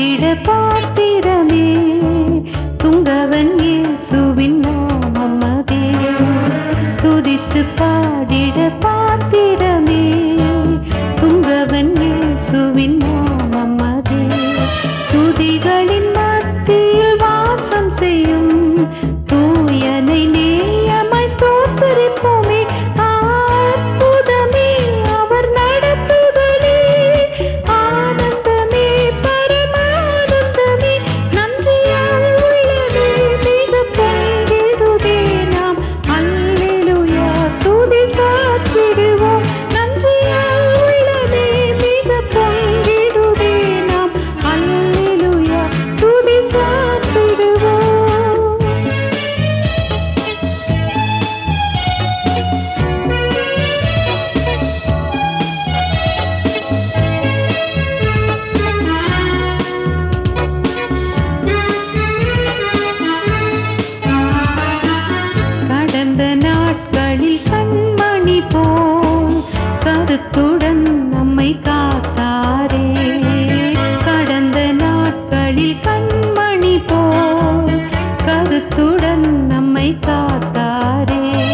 வந்திட பாத்திரமே துங்கவன் இயேசுவின் நாமம் அதே. துதித்து பாடிட பாத்திரமே துங்கவன் இயேசுவின் நாமம் அதே. துதிகளின் மத்தியில் வாசம் செய்யும் காத்தாரே கடந்த நாட்களில் கண்மணி போல் கருத்துடன் நம்மை காத்தாரே.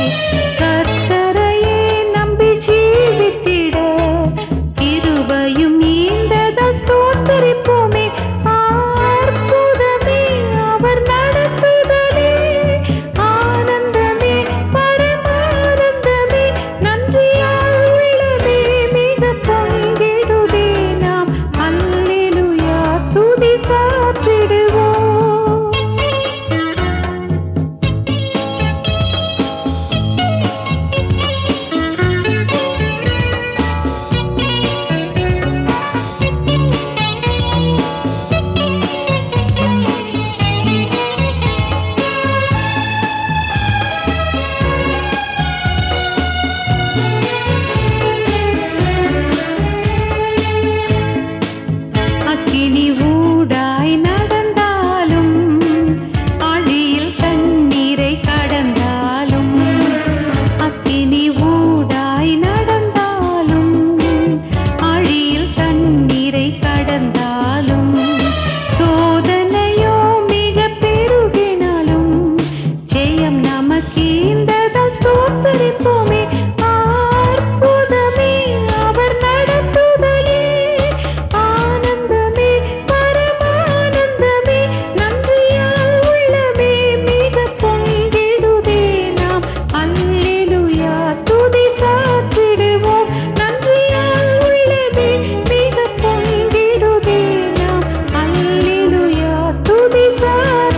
love.